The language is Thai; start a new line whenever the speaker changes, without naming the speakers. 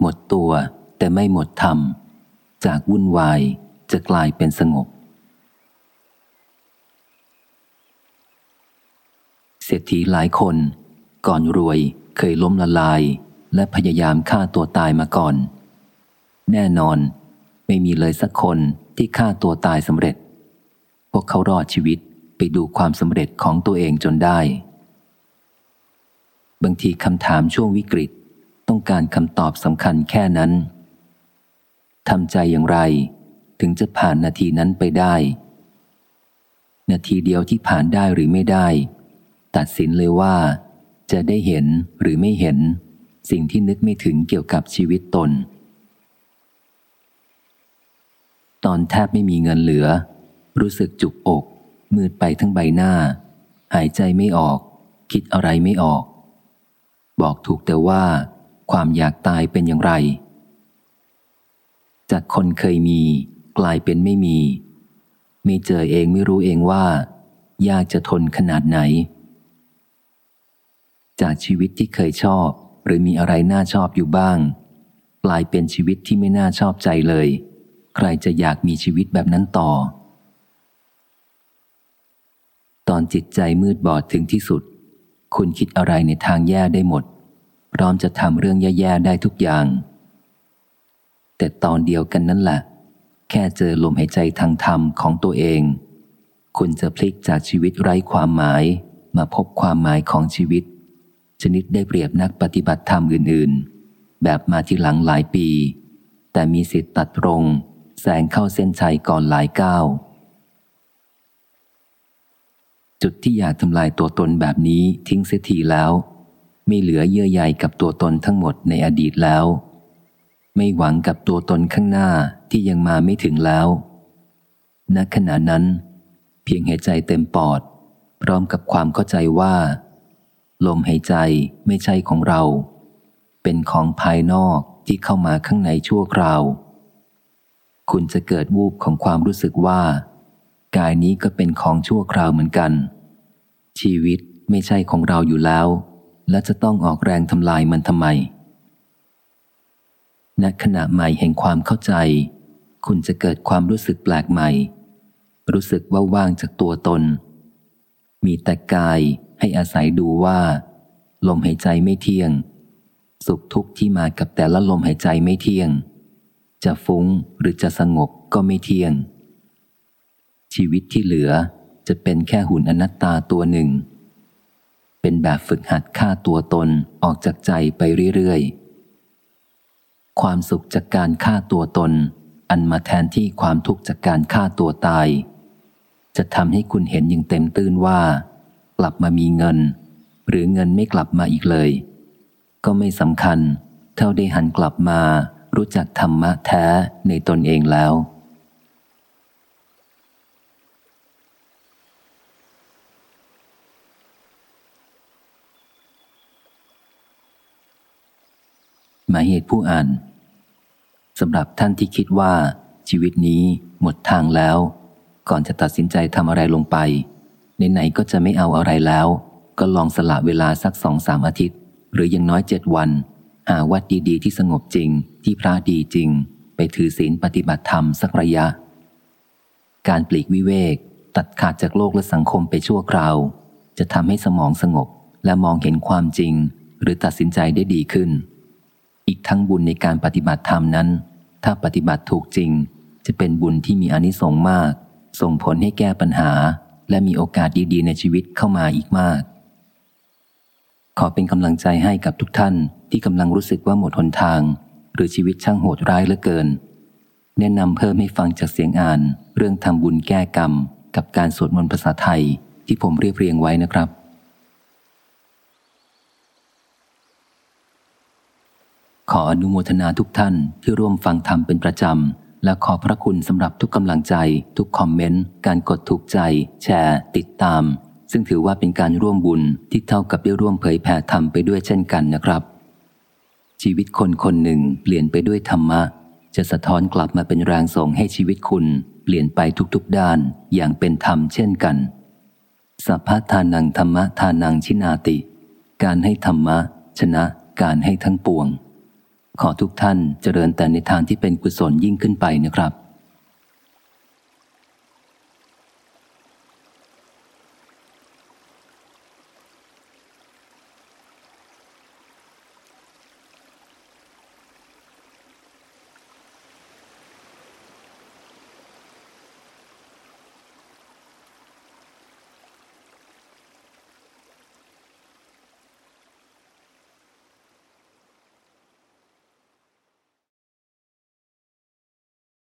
หมดตัวแต่ไม่หมดธรรม จากวุ่นวายจะกลายเป็นสงบ เศรษฐีหลายคน ก่อนรวยเคยล้มละลายและพยายามฆ่าตัวตายมาก่อน แน่นอน ไม่มีเลยสักคนที่ฆ่าตัวตายสำเร็จ พวกเขารอดชีวิตไปดูความสำเร็จของตัวเองจนได้ บางทีคำถามช่วงวิกฤต ต้องการคำตอบสำคัญแค่นั้นทำใจอย่างไร ถึงจะผ่านนาทีนั้นไปได้ นาทีเดียวที่ผ่านได้หรือไม่ได้ ตัดสินเลยว่า จะได้เห็นหรือไม่เห็น สิ่งที่นึกไม่ถึงเกี่ยวกับชีวิตตน ตอนแทบไม่มีเงินเหลือ รู้สึกจุกอก มืดไปทั้งใบหน้า หายใจไม่ออก คิดอะไรไม่ออก บอกถูกแต่ว่า ความอยากตายเป็นอย่างไร จากคนเคยมี กลายเป็นไม่มี ไม่เจอเองไม่รู้เองว่า ยากจะทนขนาดไหน จากชีวิตที่เคยชอบ หรือมีอะไรน่าชอบอยู่บ้าง กลายเป็นชีวิตที่ไม่น่าชอบใจเลย ใครจะอยากมีชีวิตแบบนั้นต่อ ตอนจิตใจมืดบอดถึงที่สุด คุณคิดอะไรในทางแย่ได้หมด พร้อมจะทำเรื่องแย่ๆได้ทุกอย่าง แต่ตอนเดียวกันนั่นแหละ แค่เจอลมหายใจทางธรรมของตัวเอง คุณจะพลิกจากชีวิตไร้ความหมายมาพบความหมายของชีวิต ชนิดได้เปรียบนักปฏิบัติธรรมอื่นๆ แบบมาที่หลังหลายปี แต่มีสิทธิ์ตัดตรงแสงเข้าเส้นชัยก่อนหลายก้าวจุดที่อยากทำลายตัวตนแบบนี้ทิ้งเสียทีแล้ว ไม่เหลือเยื่อใยกับตัวตนทั้งหมดในอดีตแล้ว ไม่หวังกับตัวตนข้างหน้าที่ยังมาไม่ถึงแล้ว ณขณะนั้น เพียงหายใจเต็มปอด พร้อมกับความเข้าใจว่า ลมหายใจไม่ใช่ของเรา เป็นของภายนอกที่เข้ามาข้างในชั่วคราว คุณจะเกิดวูบของความรู้สึกว่า กายนี้ก็เป็นของชั่วคราวเหมือนกัน ชีวิตไม่ใช่ของเราอยู่แล้ว และจะต้องออกแรงทำลายมันทำไมณขณะใหม่แห่งความเข้าใจ คุณจะเกิดความรู้สึกแปลกใหม่ รู้สึกว่าว่างจากตัวตน มีแต่กายให้อาศัยดูว่า ลมหายใจไม่เที่ยง สุขทุกข์ที่มากับแต่ละลมหายใจไม่เที่ยง จะฟุ้งหรือจะสงบก็ไม่เที่ยง ชีวิตที่เหลือจะเป็นแค่หุ่นอนัตตาตัวหนึ่ง เป็นแบบฝึกหัดฆ่าตัวตนออกจากใจไปเรื่อยๆ ความสุขจากการฆ่าตัวตน อันมาแทนที่ความทุกข์จากการฆ่าตัวตาย จะทำให้คุณเห็นอย่างเต็มตื้นว่า กลับมามีเงิน หรือเงินไม่กลับมาอีกเลย ก็ไม่สำคัญ เท่าได้หันกลับมารู้จักธรรมะแท้ในตนเองแล้ว หมายเหตุผู้อ่านสำหรับท่านที่คิดว่าชีวิตนี้หมดทางแล้ว ก่อนจะตัดสินใจทำอะไรลงไปไหนๆก็จะไม่เอาอะไรแล้ว ก็ลองสละเวลาสักสองสามอาทิตย์ หรือยังน้อยเจ็ดวัน หาวัดดีๆ ที่สงบจริง ที่พระดีจริง ไปถือศีลปฏิบัติธรรมสักระยะ การปลีกวิเวก ตัดขาดจากโลกและสังคมไปชั่วคราว จะทำให้สมองสงบและมองเห็นความจริง หรือตัดสินใจได้ดีขึ้น ทั้งบุญในการปฏิบัติธรรมนั้น ถ้าปฏิบัติถูกจริง จะเป็นบุญที่มีอนิสงส์มาก ส่งผลให้แก้ปัญหา และมีโอกาสดีๆ ในชีวิตเข้ามาอีกมาก ขอเป็นกำลังใจให้กับทุกท่านที่กำลังรู้สึกว่าหมดหนทาง หรือชีวิตช่างโหดร้ายเหลือเกิน แนะนำเพิ่มให้ฟังจากเสียงอ่าน เรื่องทำบุญแก้กรรม กับการสวดมนต์ภาษาไทยที่ผมเรียบเรียงไว้นะครับ ขออนุโมทนาทุกท่านที่ร่วมฟังธรรมเป็นประจำ และขอพระคุณสำหรับทุกกำลังใจ ทุกคอมเมนต์ การกดถูกใจ แชร์ ติดตาม ซึ่งถือว่าเป็นการร่วมบุญที่เท่ากับได้ร่วมเผยแผ่ธรรมไปด้วยเช่นกันนะครับ ชีวิตคนคนหนึ่งเปลี่ยนไปด้วยธรรมะ จะสะท้อนกลับมาเป็นแรงส่งให้ชีวิตคุณ เปลี่ยนไปทุกๆด้านอย่างเป็นธรรมเช่นกัน สัพพทานังธรรมะทานังชินาติ การให้ธรรมะ ชนะการให้ทั้งปวง ขอทุกท่านเจริญแต่ในทางที่เป็นกุศลยิ่งขึ้นไปนะครับ